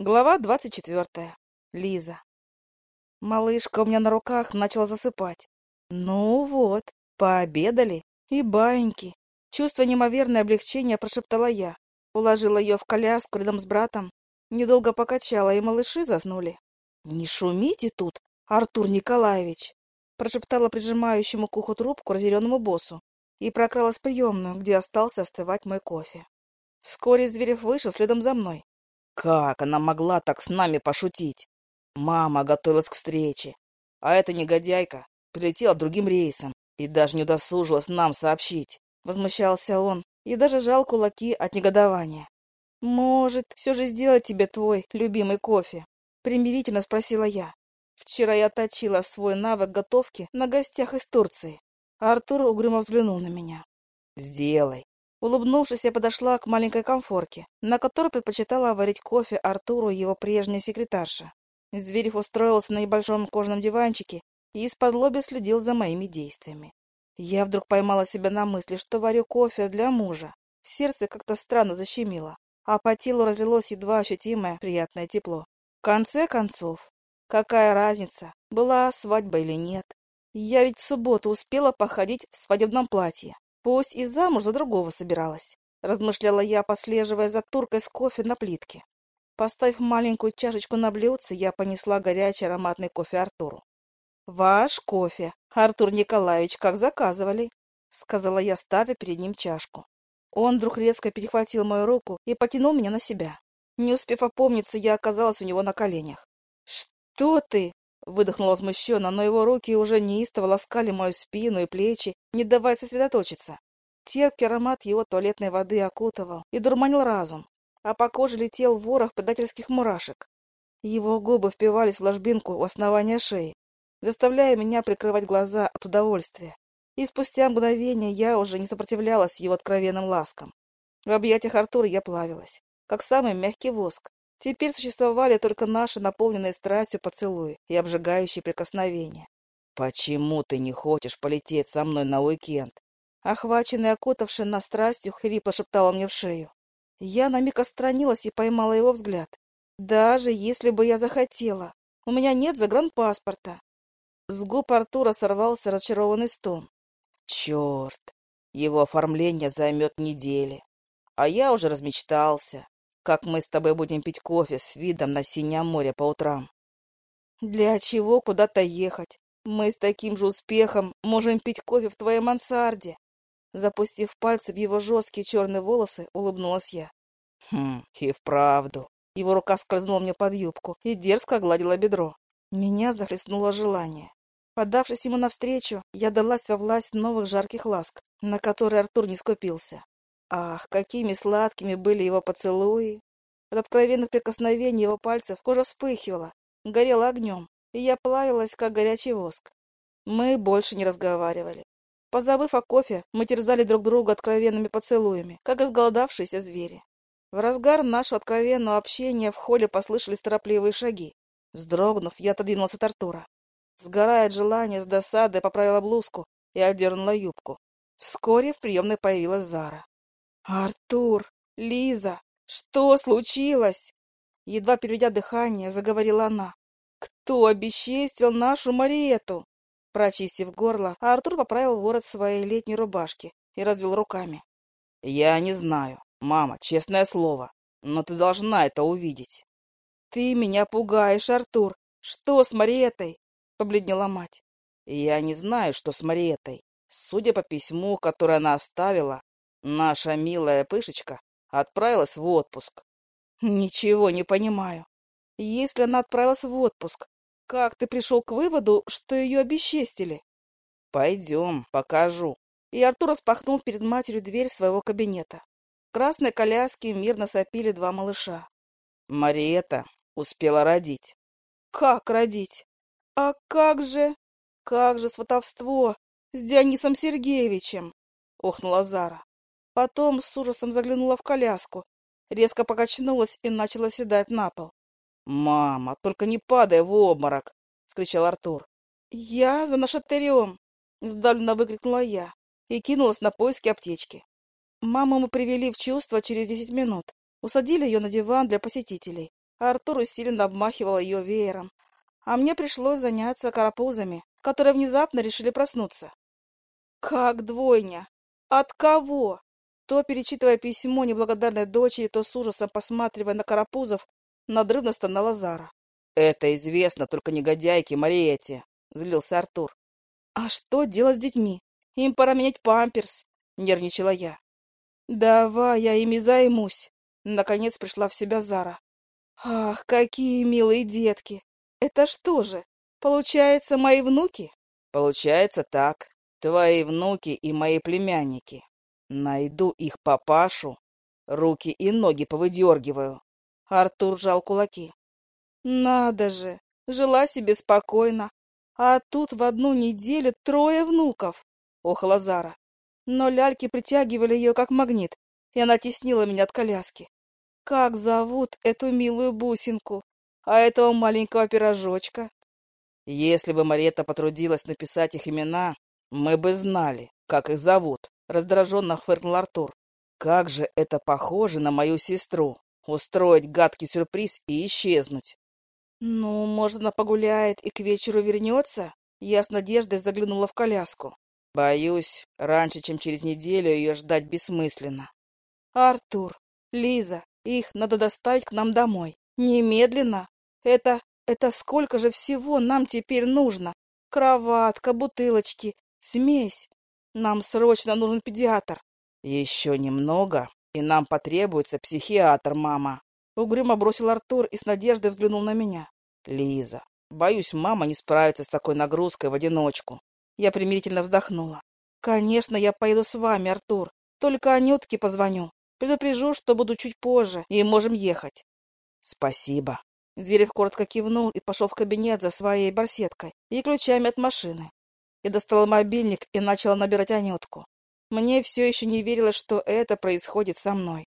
Глава двадцать четвертая. Лиза. Малышка у меня на руках начала засыпать. Ну вот, пообедали. И баиньки. Чувство неимоверное облегчения прошептала я. Уложила ее в коляску рядом с братом. Недолго покачала, и малыши заснули. «Не шумите тут, Артур Николаевич!» Прошептала прижимающему к уху трубку разъяренному боссу и прокралась в приемную, где остался остывать мой кофе. Вскоре Зверев вышел следом за мной. Как она могла так с нами пошутить? Мама готовилась к встрече, а эта негодяйка прилетела другим рейсом и даже не удосужилась нам сообщить. Возмущался он и даже жал кулаки от негодования. «Может, все же сделать тебе твой любимый кофе?» Примирительно спросила я. Вчера я точила свой навык готовки на гостях из Турции. Артур угрюмо взглянул на меня. «Сделай. Улыбнувшись, я подошла к маленькой комфорке, на которой предпочитала варить кофе Артуру его прежняя секретарша. Зверев устроился на небольшом кожаном диванчике и из-под лоби следил за моими действиями. Я вдруг поймала себя на мысли, что варю кофе для мужа. В сердце как-то странно защемило, а по телу разлилось едва ощутимое приятное тепло. В конце концов, какая разница, была свадьба или нет? Я ведь в субботу успела походить в свадебном платье. Пусть и замуж за другого собиралась, размышляла я, послеживая за туркой с кофе на плитке. Поставив маленькую чашечку на блюдце, я понесла горячий ароматный кофе Артуру. «Ваш кофе, Артур Николаевич, как заказывали», — сказала я, ставя перед ним чашку. Он вдруг резко перехватил мою руку и потянул меня на себя. Не успев опомниться, я оказалась у него на коленях. «Что ты?» — выдохнул возмущенно, но его руки уже неистово ласкали мою спину и плечи, не давая сосредоточиться. Терпкий аромат его туалетной воды окутывал и дурманил разум, а по коже летел ворох предательских мурашек. Его губы впивались в ложбинку у основания шеи, заставляя меня прикрывать глаза от удовольствия. И спустя мгновение я уже не сопротивлялась его откровенным ласкам. В объятиях Артура я плавилась, как самый мягкий воск. Теперь существовали только наши наполненные страстью поцелуи и обжигающие прикосновения. «Почему ты не хочешь полететь со мной на уикенд?» Охваченный, окутавший нас страстью, хрипло шептала мне в шею. Я на миг отстранилась и поймала его взгляд. «Даже если бы я захотела, у меня нет загранпаспорта». С губ Артура сорвался разочарованный стон. «Черт! Его оформление займет недели. А я уже размечтался, как мы с тобой будем пить кофе с видом на синее море по утрам». «Для чего куда-то ехать? Мы с таким же успехом можем пить кофе в твоей мансарде. Запустив пальцы в его жесткие черные волосы, улыбнулась я. Хм, и вправду. Его рука скользнула мне под юбку и дерзко гладила бедро. Меня захлестнуло желание. Подавшись ему навстречу, я далась во власть новых жарких ласк, на которые Артур не скупился. Ах, какими сладкими были его поцелуи! От откровенных прикосновений его пальцев кожа вспыхивала, горела огнем, и я плавилась, как горячий воск. Мы больше не разговаривали. Позабыв о кофе, мы терзали друг друга откровенными поцелуями, как изголодавшиеся звери. В разгар нашего откровенного общения в холле послышались торопливые шаги. Вздрогнув, я отодвинулась от Артура. Сгорая от желания, с досадой поправила блузку и отдернула юбку. Вскоре в приемной появилась Зара. «Артур! Лиза! Что случилось?» Едва переведя дыхание, заговорила она. Кто обесчестил нашу Мариету? Прочистив горло, Артур поправил ворот своей летней рубашки и развел руками. Я не знаю, мама, честное слово, но ты должна это увидеть. Ты меня пугаешь, Артур. Что с Мариетой? Побледнела мать. Я не знаю, что с Мариетой. Судя по письму, которое она оставила, наша милая пышечка отправилась в отпуск. Ничего не понимаю. Если она отправилась в отпуск, как ты пришел к выводу, что ее обесчестили? Пойдем, покажу. И Артур распахнул перед матерью дверь своего кабинета. В красной коляске мирно сопили два малыша. Мариэта успела родить. Как родить? А как же... Как же сватовство с Дионисом Сергеевичем? Охнула Зара. Потом с ужасом заглянула в коляску, резко покачнулась и начала седать на пол. «Мама, только не падай в обморок!» — скричал Артур. «Я за нашатырем!» — сдавленно выкрикнула я и кинулась на поиски аптечки. Маму мы привели в чувство через десять минут, усадили ее на диван для посетителей Артур усиленно обмахивал ее веером, а мне пришлось заняться карапузами, которые внезапно решили проснуться. Как двойня? От кого? То, перечитывая письмо неблагодарной дочери, то с ужасом посматривая на карапузов, надрывно стонала Зара. «Это известно только негодяйке Мариэте», — злился Артур. «А что делать с детьми? Им пора менять памперс», — нервничала я. «Давай я ими займусь», — наконец пришла в себя Зара. «Ах, какие милые детки! Это что же, получается, мои внуки?» «Получается так. Твои внуки и мои племянники. Найду их папашу, руки и ноги повыдергиваю». Артур жал кулаки. «Надо же! Жила себе спокойно, а тут в одну неделю трое внуков!» — охала Зара но ляльки притягивали ее как магнит, и она теснила меня от коляски. Как зовут эту милую бусинку, а этого маленького пирожочка? Если бы Марета потрудилась написать их имена, мы бы знали, как их зовут, раздраженно фыркнул Артур. Как же это похоже на мою сестру, устроить гадкий сюрприз и исчезнуть. Ну, может, она погуляет и к вечеру вернется? Я с надеждой заглянула в коляску. Боюсь, раньше, чем через неделю ее ждать бессмысленно. Артур, Лиза, их надо доставить к нам домой. Немедленно. Это... это сколько же всего нам теперь нужно? Кроватка, бутылочки, смесь. Нам срочно нужен педиатр. Еще немного, и нам потребуется психиатр, мама. Угрюмо бросил Артур и с надеждой взглянул на меня. Лиза, боюсь, мама не справится с такой нагрузкой в одиночку. Я примирительно вздохнула. «Конечно, я поеду с вами, Артур. Только Анютке позвоню. Предупрежу, что буду чуть позже, и можем ехать». «Спасибо». Зверев коротко кивнул и пошел в кабинет за своей барсеткой и ключами от машины. Я достала мобильник и начала набирать Анютку. Мне все еще не верилось, что это происходит со мной.